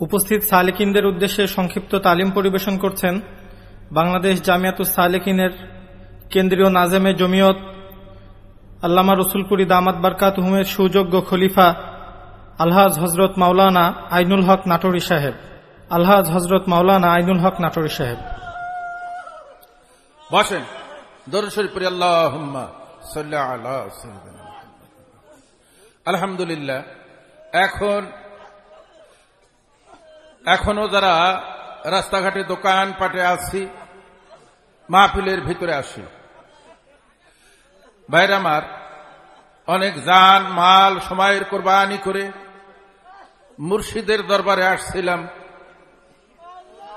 উপস্থিত সালেকিনদের উদ্দেশ্যে সংক্ষিপ্ত তালিম পরিবেশন করছেন বাংলাদেশ জামিয়াতুস সালেকিনের কেন্দ্রীয় নাজেমে জমিয়ত আল্লামা রসুলপুরি দামাত বারকাত হুমের সুযোগ্য খলিফা আলহাজ হজরত মাওলানা আইনুল হক নাটোরি সাহেব। আলহাজ হজরত মাওলানা আইনুল হক নাটোরি সাহেব। বসেন। আলহামদুলিল্লাহ, এখন এখনও যারা রাস্তাঘাটে দোকান পাটে আসছি, মাহফিলের ভিতরে আসি। বাইরে আমার, অনেক যান মাল, সময়ের কোরবানি করে মুর্শিদের দরবারে আসছিলাম।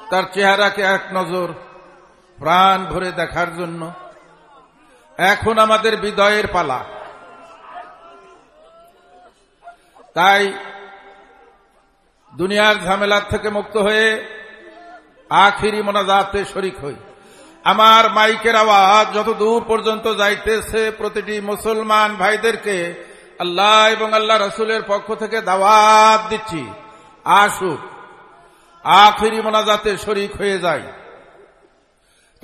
তার চেহারাকে এক নজর প্রাণ ভরে দেখার জন্য। এখন আমাদের বিদয়ের পালা। তাই দুনিয়ার ঝামেলার থেকে মুক্ত হয়ে আখিরি মোনাজাতে শরিক হই। আমার মাইকের আওয়াজ যত দূর পর্যন্ত যাইতেছে, প্রতিটি মুসলমান ভাইদেরকে আল্লাহ এবং আল্লাহ রসুলের পক্ষ থেকে দাওয়াত দিচ্ছি। আসুক, আখিরি মোনাজাতে শরিক হয়ে যায়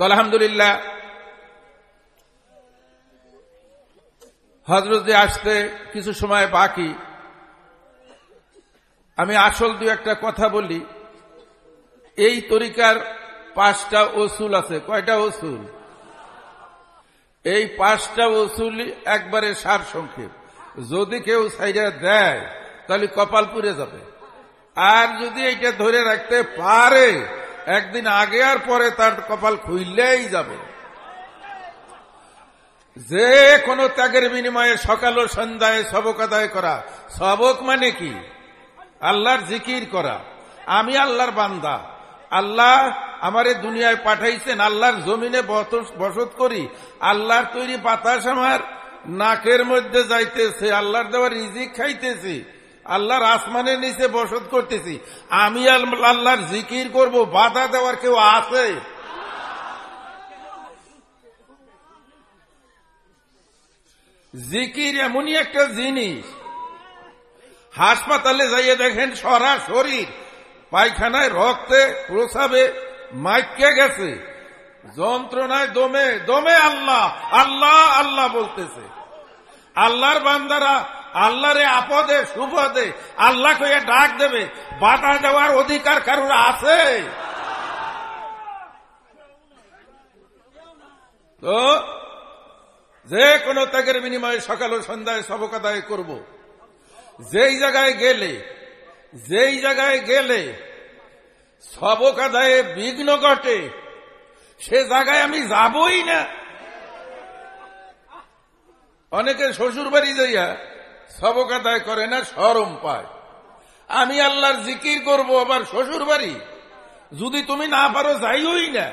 তো আলহামদুলিল্লাহ, হজরত আসতে কিছু সময় বাকি আমি আসল দু একটা কথা বলি। এই তরিকার পাঁচটা ওসুল আছে। কয়টা ওসুল এই পাঁচটা ওসুল একবারে সার সংক্ষেপ। যদি কেউ সাইডে দেয়, তাহলে কপাল পুড়ে যাবে। আর যদি এটা ধরে রাখতে পারে, একদিন আগে আর পরে তার কপাল খুললেই যাবে। যে কোনো ত্যাগের বিনিময়ে সকাল ও সন্ধ্যায় সবক আদায় করা। সবক মানে কি? আল্লাহর জিকির করা। আমি আল্লাহর বান্দা। আল্লাহ আমারে দুনিয়ায় পাঠাইছেন, আল্লাহর জমিনে বসত করি। আল্লাহর তৈরি বাতাস আমার নাকের মধ্যে যাইতেছে, আল্লাহর দেওয়া রিজিক খাইতেছি। আল্লাহর আসমানের নিচে বসত করতেছি। আমি আল্লাহর জিকির করব, বাধা দেওয়ার কেউ আছে? জিকির এমনই একটা জিনিস হাসপাতালে যাইয়ে দেখেন সরা শরীর। পায়খানায় রক্তে প্রসাবে মাইকে গেছে। যন্ত্রণায় দমে দমে আল্লাহ আল্লাহ আল্লাহ বলতেছে। আল্লাহর বান্দারা আল্লাহরে আপদে, সুপদে আল্লাহ কয়ে ডাক দেবে। বাধা দেওয়ার অধিকার কারোর আছে? তো, যে কোনো ত্যাগের বিনিময়ে সকাল ও সন্ধ্যায় সবক আদায় করব। যেই জায়গায় গেলে, যেই জায়গায় গেলে সবক আদায়ে বিঘ্ন ঘটে, সে জায়গায় আমি যাবই না। অনেকে শ্বশুর বাড়ি যাইয়া সবক আদায় করে না, সরম পায়। আমি আল্লাহর জিকির করব আবার শ্বশুর বাড়ি। যদি তুমি না পারো যাইই না।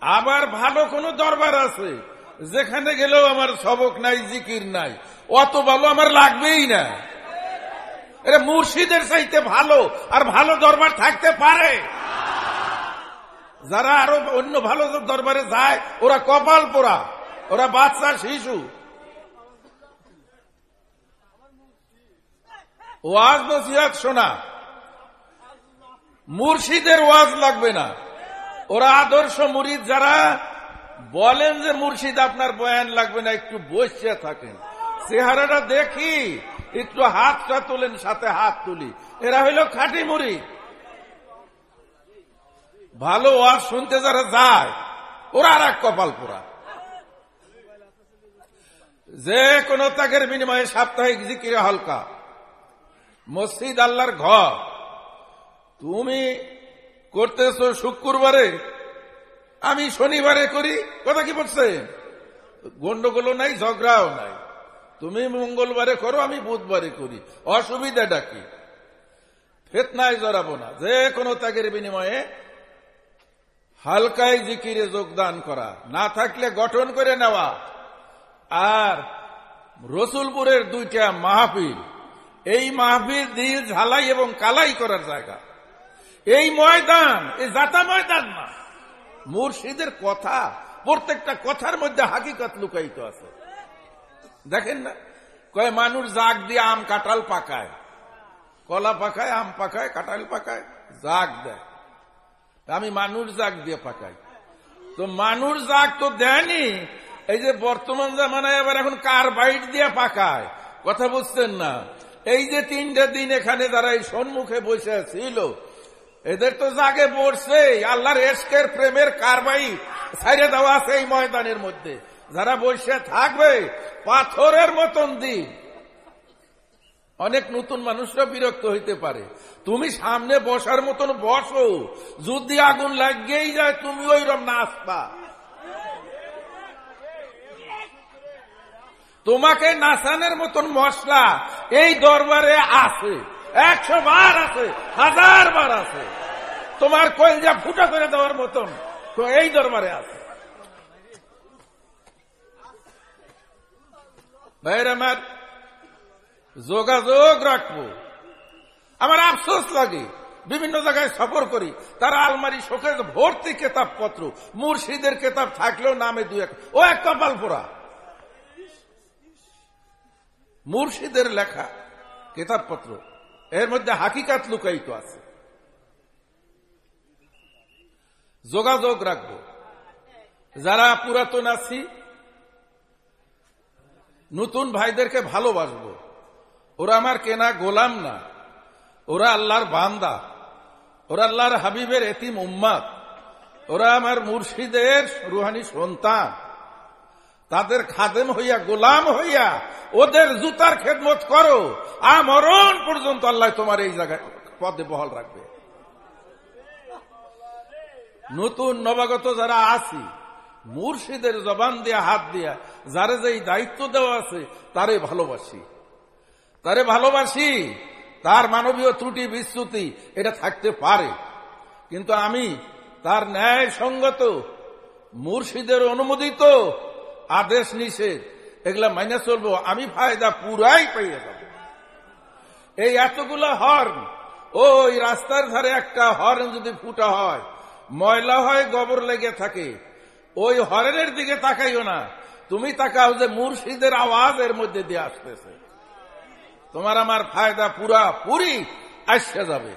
আবার ভালো কোন দরবার আছে। যেখানে গেলেও আমার সবক নাই, জিকির নাই। অত ভালো আমার লাগবেই না। এটা মুর্শিদের চাইতে ভালো, আর ভালো দরবার থাকতে পারে। যারা আরও অন্য ভালো দরবারে যায়, ওরা কপাল পোড়া, ওরা বাচ্চা, শিশু। ওয়াজ নসিহাত শোনা। মুর্শিদের ওয়াজ লাগবে না। ওরা আদর্শ মুরিদ যারা বলেন যে মুর্শিদ, আপনার বয়ান লাগবে না, একটু বসে থাকেন। চেহারাটা দেখি, একটু হাতটা তোলেন, সাথে হাত তুলি। এরা হইল খাঁটি মুড়ি। ভালো ওয়াজ শুনতে যারা যায়, ওরা আর এক কপাল পোড়া। যে কোন ত্যাগের বিনিময়ে সাপ্তাহিক জিকিরে হালকা। মসজিদ আল্লাহর ঘর। তুমি করতেছ শুক্রবারে আমি শনিবারে করি, কথা কি বলছে? গন্ডগোলও নাই, ঝগড়াও নাই। তুমি মঙ্গলবারে করো, আমি বুধবারে করি। অসুবিধাটা কি? ফেতনায় জড়াবো না। যে কোনো ত্যাগের বিনিময়ে হালকায় জিকিরে যোগদান করা, না থাকলে গঠন করে নেওয়া। আর রসুলপুরের দুইটা মাহফিল, এই মাহফিল দিল ঝালাই এবং কালাই করার জায়গা। এই ময়দান, এই জাতা ময়দান না। মুর্শিদের কথা, প্রত্যেকটা কথার মধ্যে হাকিকত লুকায়িত আছে। দেখেন না? কয়, মানুষ জাগ দিয়ে আম কাঁঠাল পাকায়। কলা পাকায়, আম পাকায়, কাঁঠাল পাকায়, জাগ দেয়। আমি মানুষ জাগ দিয়ে পাকাই। তো মানুষ জাগ তো দেয়নি। এই যে বর্তমান জামানায় আবার এখন কার কার্বাইড দিয়ে পাকায়। কথা বুঝছেন না? এই যে তিনটে দিন এখানে এই সম্মুখে বসে ছিল এদের তো জাগে পড়ছে আল্লাহর এসকের প্রেমের কারবাই ছাইড়ে দেওয়া আছে এই ময়দানের মধ্যে। যারা বসে থাকবে, পাথরের মতন দিন। অনেক নতুন মানুষরা বিরক্ত হইতে পারে। তুমি সামনে বসার মতন বসো, যদি আগুন লাগিয়েই যায়, তুমি ওইরকম নাচবা। তোমাকে নাচানের মতন মশলা এই দরবারে আছে। একশো বার আছে, হাজার বার আছে। তোমার কলজা ফুটা করে দেওয়ার মতন তো এই দরবারে আছে। ভাইয়ের আমার যোগাযোগ রাখব। আমার আফসোস লাগে, বিভিন্ন জায়গায় সফর করি, তারা আলমারি শোকে ভর্তি কেতাবপত্র, মুর্শিদের কেতাব থাকলেও নামে দু এক ও এক কপাল পোড়া। মুর্শিদের লেখা কেতাবপত্র। এর মধ্যে হাকিকাত লুকায়িত আছে। যোগাযোগ রাখব। যারা পুরাতন আছি, নতুন ভাইদেরকে ভালোবাসবো। ওরা আমার কেনা গোলাম না। ওরা আল্লাহর বান্দা। ওরা আল্লাহর হাবিবের এতিম উম্মাদ। ওরা আমার মুর্শিদের রুহানি সন্তান। তাদের খাদেম হইয়া, গোলাম হইয়া, ওদের জুতার খেদমত করো। আমরণ পর্যন্ত আল্লাহ তোমার এই জায়গায় পদে বহাল রাখবে। নতুন নবাগত যারা আছি মুর্শিদের জবান দিয়া, হাত দিয়া, যারে যে দায়িত্ব দেওয়া আছে, তারে ভালোবাসি। তারে ভালোবাসি, তার মানবীয় ত্রুটি, বিচ্যুতি, এটা থাকতে পারে। কিন্তু আমি তার ন্যায় সঙ্গত মুর্শিদের অনুমোদিত আদেশ নিষেধ এগুলা মাইনে চলবো, আমি ফায়দা পুরাই পাইয়ে যাব। এই এতগুলো হর্ন, ওই রাস্তার ধারে একটা হর্ন যদি ফুটা হয়, ময়লা হয়, গোবর লেগে থাকে, ওই হরেনের দিকে তাকাইও না। তুমি তাকাও যে মুর্শিদের আওয়াজ এর মধ্যে দিয়ে আসতেছে। তোমার আমার ফায়দা পুরা, পুরি আসে যাবে।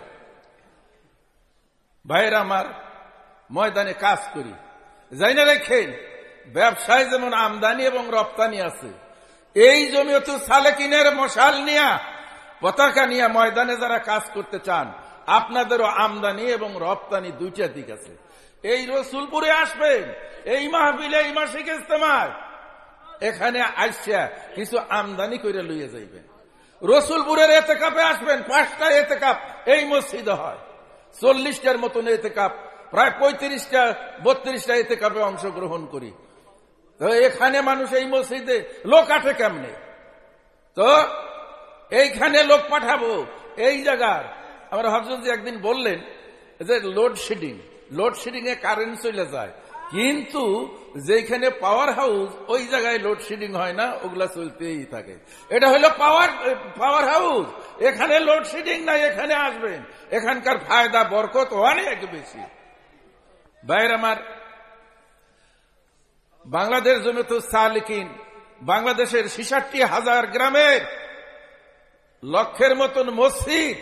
ভাইয়ের আমার, ময়দানে কাজ করি। যাই না রেখেন ব্যবসায় যেমন আমদানি এবং রপ্তানি আছে। এই জমিয়ত সালেকিনের মশাল নিয়া, পতাকা নিয়ে ময়দানে যারা কাজ করতে চান, আপনাদেরও আমদানি এবং রপ্তানি দুইটা দিক আছে। এই রসুলপুরে আসবেন, এই মাহবিলে এই মাসিক ইস্তেমায় এখানে আসিয়া কিছু আমদানি করে লইয়ে যাইবেন। রসুলপুরের এতে কাপে আসবেন পাঁচটা এতে কাপ এই মসজিদে হয়। চল্লিশটার মতন এতে কাপ প্রায় পঁয়ত্রিশটা, বত্রিশটা এতে কাপে অংশগ্রহণ করি। তো এখানে মানুষ এই মসজিদে লোক আঠে কেমনে? তো এইখানে লোক পাঠাবো, এই জায়গার। আমার হজরত একদিন বললেন যে লোডশেডিং লোডশেডিং এ কারেন্ট চলে যায়। কিন্তু যেখানে পাওয়ার হাউস ওই জায়গায় লোডশেডিং হয় না, ওগুলা চলতেই থাকে। এটা হলো পাওয়ার পাওয়ার হাউস এখানে লোডশেডিং নাই, এখানে আসবেন। এখানকার ফায়দা, বরকত অনেক বেশি। বাইরে আমার বাংলাদেশ জমিত সালিকিন বাংলাদেশের ছিষট্টি হাজার গ্রামের লক্ষের মতন মসজিদ,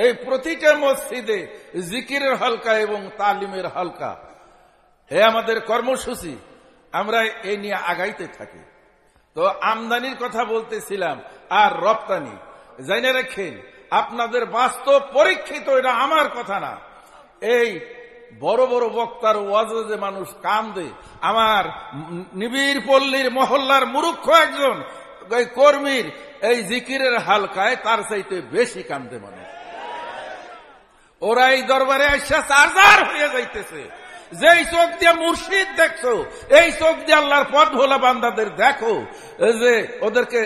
এই প্রতিটা মসজিদে জিকিরের হালকা এবং তালিমের হালকা। এ আমাদের কর্মসূচি, আমরা এ নিয়ে আগাইতে থাকি। তো আমদানির কথা বলতেছিলাম, আর রপ্তানি। জানে রাখেন, আপনাদের বাস্তব পরীক্ষিত এটা আমার কথা না। এই বড় বড় বক্তার ওয়াজে মানুষ কান্দে, আমার নিবিড় পল্লীর মহল্লার মুরুক্ষ একজন কর্মীর এই জিকিরের হালকায় তার চাইতে বেশি কান্দে মানুষ। ওরা এই দরবারে আসা হয়ে যাইতেছে। যেই চোখ দিয়ে মুর্শিদ দেখছ, এই চোখ দিয়ে আল্লাহর পথ ভোলা বান্দাদের দেখো যে ওদেরকে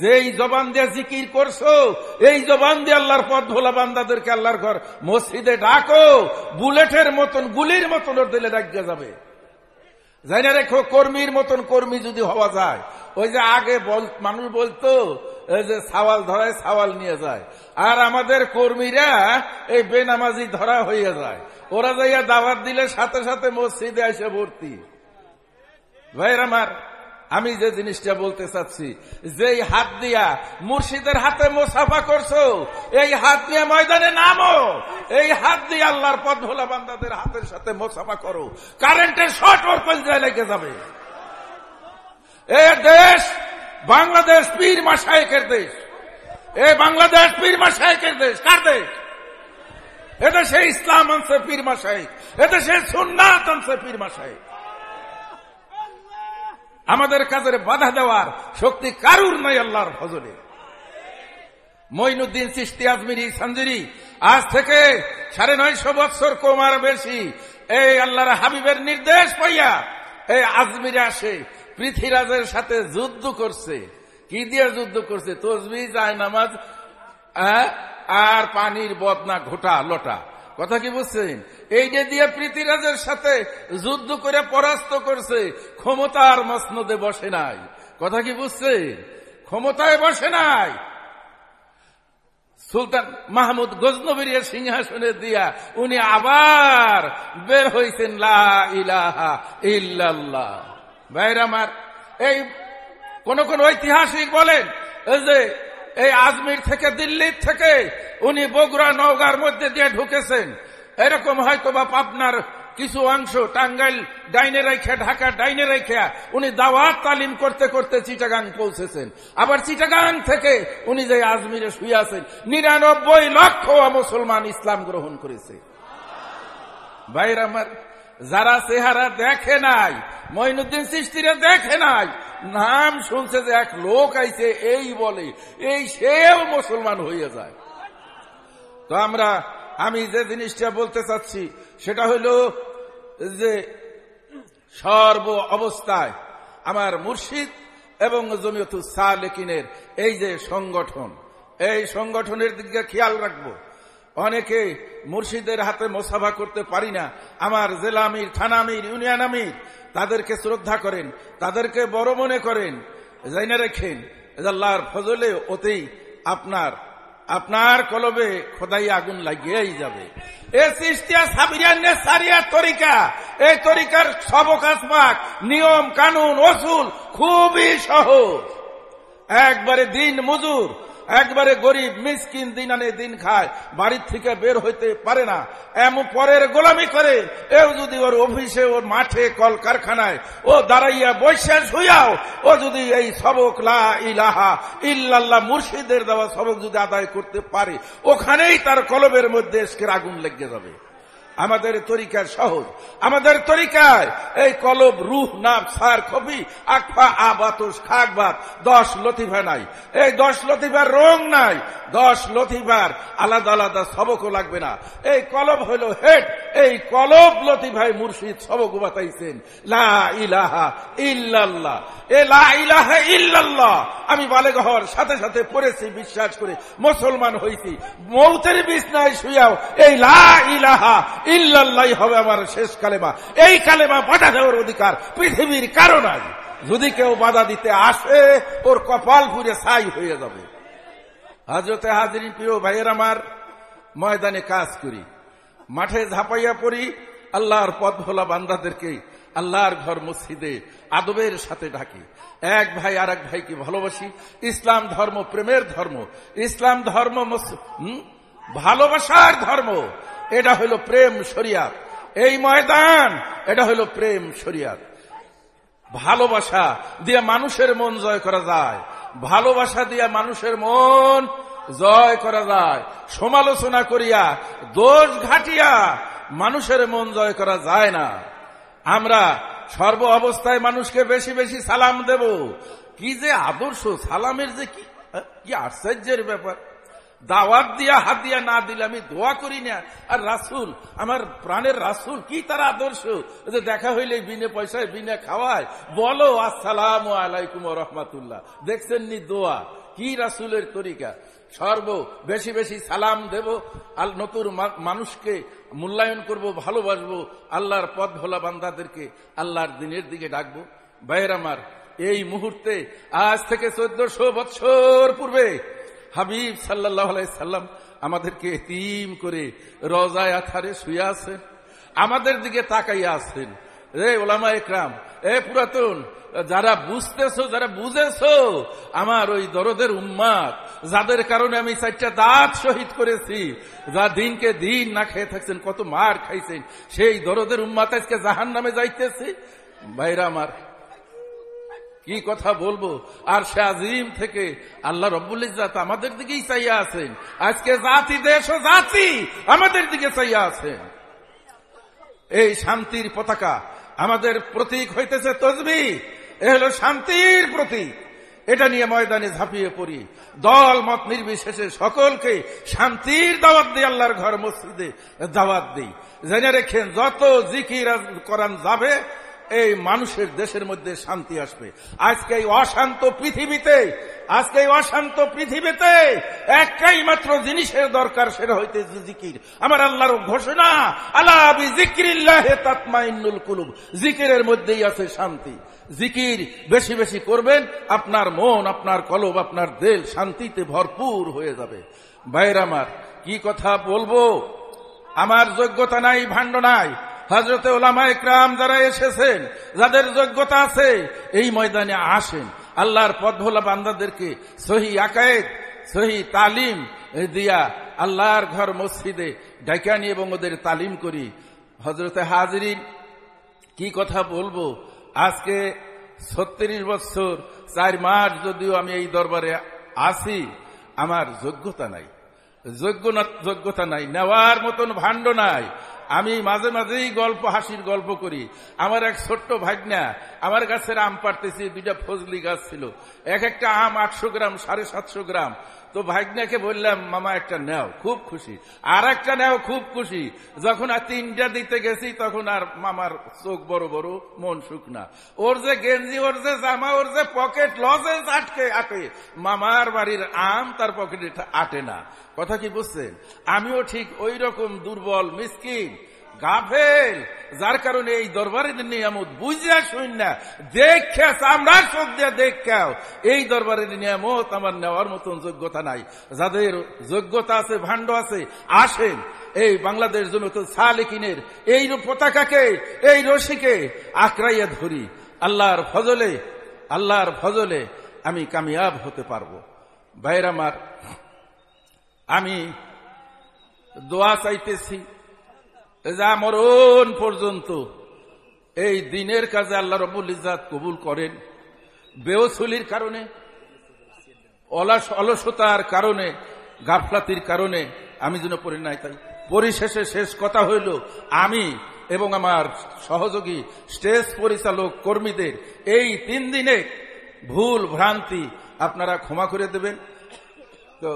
যেই জবান দিয়ে জিকির করছ, এই জবান দিয়ে আল্লাহর পথ ভোলা বান্দাদেরকে আল্লাহর ঘর। মসজিদে ডাকো, বুলেটের মতন, গুলির মতন ওর দিলে ডাকিয়ে যাবে। যাই না রেখো কর্মীর মতন কর্মী যদি হওয়া যায়, ওই যে আগে মানুষ বলতো যে সাওয়াল ধরায় সাওয়াল নিয়ে যায়। আর আমাদের কর্মীরা এই বেনামাজি ধরা হয়ে যায়। ওরা যাইয়া দাওয়াত দিলে সাথে সাথে মসজিদে এসে ভর্তি। ভাইয়ের আমার আমি যে জিনিসটা বলতে চাচ্ছি, যেই হাত দিয়া মুর্শিদের হাতে মোসাফা করছ, এই হাত দিয়ে ময়দানে নামো, এই হাত দিয়ে আল্লাহর পথ ভোলা বান্দাদের হাতের সাথে মোসাফা করো, কারেন্টের শর্ট ওর কলজায় লেগে যাবে। এ দেশ বাংলাদেশ পীর মাসায়কের দেশ। এ বাংলাদেশ পীর মাসায়কের দেশ, কার দেশ? এদেশে ইসলাম আনছে পীর মাসায়ক এদেশে সুন্নাত আনছে পীর মাসায়ক আমাদের কাজের বাধা দেওয়ার শক্তি কারুর নয় আল্লাহর ফজলে। মইনুদ্দিন চিস্তি আজমিরি সঞ্জুরি আজ থেকে সাড়ে নয়শো বৎসর কমার বেশি এই আল্লাহর হাবিবের নির্দেশ পাইয়া এই আজমিরে আসে, পৃথিরাজের সাথে যুদ্ধ করছে। কি দিয়ে যুদ্ধ করছে? তসবি যায় নামাজ আর পানির বদনা ঘোটা, লোটা। কথা কি বুঝছেন? এই যে দিয়ে পৃথিরাজের সাথে যুদ্ধ করে পরাস্ত করছে, ক্ষমতার মসনদে বসে নাই। কথা কি বুঝছেন? ক্ষমতায় বসে নাই। সুলতান মাহমুদ গজনবীর সিংহাসনে দিয়া উনি আবার বের হয়েছেন লা ইলাহা আমার, এই কোন কোন ঐতিহাসিক বলেন যে এই আজমির থেকে দিল্লির থেকে উনি বগুড়া নওগার মধ্যে দিয়ে ঢুকেছেন। এরকম হয়তো বা পাবনার কিছু অংশ টাঙ্গাইল ডাইনে রেখে ঢাকা ডাইনে রেখে উনি দাওয়াত তালিম করতে করতে চিটাগাং পৌঁছেছেন। আবার চিটাগাং থেকে উনি যে আজমিরে শুয়ে আছেন, নিরানব্বই লক্ষ মুসলমান ইসলাম গ্রহণ করেছে। ভাইর আমার, যারা চেহারা দেখে নাই, মঈনুদ্দিন সৃষ্টিরা দেখে নাই, নাম শুনছে যে এক লোক আইছে, এই বলে, এই সেও মুসলমান হয়ে যায়। তো আমরা, আমি যে জিনিসটা বলতে চাচ্ছি, সেটা হইল যে সর্ব অবস্থায় আমার মুর্শিদ এবং জমিয়তু সালেকিনের এই যে সংগঠন, এই সংগঠনের দিকে খেয়াল রাখব। অনেকে মুর্শিদের হাতে মোসাফা করতে পারি না। আমার জেলা আমির, থানা আমির, ইউনিয়ন আমির, তাদেরকে শ্রদ্ধা করেন, তাদেরকে বড় মনে করেন জাইনা রেখেন আল্লাহর ফজলে ওতেই আপনার আপনার কলবে খোদাই আগুন লাগিয়েই যাবে। এ সৃষ্টিয়া সাবিরিয়ান্নে নেসারিয়া তরিকা। এই তরিকার সবকাশমাক নিয়ম, কানুন, ওসুল খুবই সহজ। একবারে দিন মজুর। একবারে গরিব, মিসকিন দিন আনে দিন খায়, বাড়ির থেকে বের হইতে পারে না। এমন পরের গোলামি করে, এও যদি ওর অফিসে, ওর মাঠে কল কারখানায় ও দাঁড়াইয়া বৈশাস শুয়াও ও যদি এই সবক লা ইলাহা ইল্লাল্লাহ মুর্শিদের দেওয়া সবক যদি আদায় করতে পারে, ওখানেই তার কলবের মধ্যে এসকের আগুন লেগে যাবে। আমাদের তরিকার সহজ। আমাদের তরিকায় এই কলব, রুহ, নাম, সার কবি আকফা আবাতুস খাকবাত দশ লতিফা নাই। এই দশ লতিফার রং নাই। দশ লতিফার আলাদা আলাদা সবকও লাগবে না। এই কলব হইল হেড। এই কলব লতিফাই মুর্শিদ সবক বাতাইছেন। লা ইলাহা ইল্লাল্লাহ। এ লা ইলাহা আমি বালেগহর সাথে সাথে পড়েছি, বিশ্বাস করে। মুসলমান হইছি। মৌতের বিছনায় শুয়াও এই লা ইলাহা ইল্লাল্লাহ হবে আমার শেষ কালেমা। এই কালেমা বাধা দেওয়ার অধিকার পৃথিবীর কারও আছে যদি কেউ বাধা দিতে আসে, ওর কপাল পুরে ছাই হয়ে যাবে। হাজরতে হাজরিন প্রিয় ভাইয়ের আমার, ময়দানে কাজ করি। মাঠে ঝাঁপাইয়া পড়ি, আল্লাহর পথ ভোলা বান্দাদেরকে আল্লাহর ঘর মসজিদে আদবের সাথে ডাকি। এক ভাই আর এক ভাইকে ভালোবাসি। ইসলাম ধর্ম প্রেমের ধর্ম। ইসলাম ধর্ম ভালোবাসার ধর্ম। এটা হইল প্রেম শরিয়াত। এই ময়দান, এটা হইল প্রেম শরিয়াত। ভালোবাসা দিয়ে মানুষের মন জয় করা যায়। ভালোবাসা দিয়ে মানুষের মন জয় করা যায়। সমালোচনা করিয়া, দোষ ঘাটিয়া মানুষের মন জয় করা যায় না। আমরা সর্ব অবস্থায় মানুষকে বেশি বেশি সালাম দেব। কি যে আদর্শ, সালামের যে কি আশ্চর্যের ব্যাপার। দাওয়াত দিয়া, হাত দিয়া না দিলে আমি দোয়া করি না। আর রাসুল, আমার প্রাণের রাসুল, কি তার আদর্শ? যে দেখা হইলে বিনে পয়সায়, বিনে খাওয়ায়। বলো, আসসালাম আলাইকুম রহমাতুল্লাহ। দেখছেন নি দোয়া? কি রাসুলের তরিকা? সর্ব, বেশি বেশি সালাম দেব, আর নতুন মানুষকে মূল্যায়ন করব, ভালোবাসবো, আল্লাহর পথ ভোলা বান্দাদেরকে আল্লাহর দিনের দিকে ডাকবো। বাইর আমার, এই মুহূর্তে আজ থেকে চোদ্দশো বৎসর পূর্বে হাবিব সাল্লাহ সাল্লাম আমাদেরকে তিম করে রজায় আথারে শুয়ে আছেন, আমাদের দিকে তাকাইয়া আছেন। রে ওলামা একরাম এ পুরাতন, যারা বুঝতেছো, যারা বুঝেছ, আমার ওই দরদের উম্মাদ, যাদের কারণে আমি চারটা দাঁত শহীদ করেছি, যা দিনকে দিন না খেয়ে থাকছেন, কত মার খাইছেন, সেই দরদের উম্মাদ আজকে জাহান নামে যাইতেছে। বাইরা আমার কি কথা বলব? আর সে আজিম থেকে আল্লাহ রব্বুল ইজাত আমাদের দিকেই চাইয়া আছেন। আজকে জাতি, দেশ ও জাতি আমাদের দিকে চাইয়া আছেন। এই শান্তির পতাকা আমাদের প্রতীক হইতেছে তসবি। এ হলো শান্তির প্রতীক। এটা নিয়ে ময়দানে ঝাঁপিয়ে পড়ি। দল, মত নির্বিশেষে সকলকে শান্তির দাওয়াত দিই, আল্লাহর ঘর মসজিদে দাওয়াত দিই। জেনে রেখেন, যত জিকির করান যাবে এই মানুষের দেশের মধ্যে শান্তি আসবে। আজকে এই অশান্ত পৃথিবীতে, আজকে এই অশান্ত পৃথিবীতে একটাই মাত্র জিনিসের দরকার, সেটা হইতে জিকির। আমার আল্লাহর ঘোষণা আল্লাহ জিকিরিল্লাহে তাতমাইন্নুল কুলুব। জিকিরের মধ্যেই আছে শান্তি। জিকির বেশি বেশি করবেন, আপনার মন, আপনার কলব, আপনার দেল শান্তিতে ভরপুর হয়ে যাবে। বাইর আমার, কি কথা বলব? আমার যোগ্যতা নাই, ভাণ্ড নাই। হজরতে ওলামা ইকরাম যারা এসেছেন, যাদের যোগ্যতা আছে, এই ময়দানে আসেন। আল্লাহর পথ ভোলা বান্দাদেরকে সহি আকায়েদ, সহি তালিম দিয়া আল্লাহর ঘর মসজিদে ডাকানি এবং ওদের তালিম করি। হজরতে হাজরিন, কি কথা বলব? আজকে ছত্রিশ বছর, চার মাস যদিও আমি এই দরবারে আসি আমার যোগ্যতা নাই। যোগ্য যোগ্যতা নাই, নেওয়ার মতন ভাণ্ড নাই। আমি মাঝে মাঝেই গল্প, হাসির গল্প করি। আমার এক ছোট্ট ভাগনা, আমার গাছের আম পারতেছি দুইটা ফজলি গাছ ছিল। এক একটা আম আটশো গ্রাম, সাড়ে সাতশো গ্রাম। তো ভাগনাকে বললাম, মামা, একটা নেও, খুব খুশি। আর একটা নেও, খুব খুশি। যখন আর তিনটা দিতে গেছি, তখন আর মামার চোখ বড় বড়, মন শুকনা। ওর যে গেঞ্জি, ওর যে জামা, ওর যে পকেট লজেস আটকে আটে মামার বাড়ির আম তার পকেটে আটে না। কথা কি বুঝছেন? আমিও ঠিক ওই রকম দুর্বল, মিসকিন। গাফেল। যার কারণে এই দরবারের নিয়ামত বুঝিয়া শুন না। দেখে চামড়ার চোখ দিয়ে দেখেও। এই দরবারের নিয়ামত আমার নেওয়ার মতন যোগ্যতা নাই। যাদের যোগ্যতা আছে, ভাণ্ড আছে, আসেন। এই বাংলাদেশ জমিত সালেকিনের এই পতাকাকে, এই রশিকে আঁকড়াইয়া ধরি। আল্লাহর ফজলে আল্লাহর ফজলে আমি কামিয়াব হতে পারব। ভাইয়ের আমার, আমি দোয়া চাইতেছি। যা মরণ পর্যন্ত। এই দিনের কাজে আল্লাহ রবুল ইজাদ কবুল করেন। বেওসুলির কারণে অলসতার কারণে, গাফলাতির কারণে আমি যেন পড়ি নাই তাই। পরিশেষে শেষ কথা হইল, আমি এবং আমার সহযোগী, স্টেজ পরিচালক কর্মীদের এই তিন দিনে ভুল ভ্রান্তি আপনারা ক্ষমা করে দেবেন। তো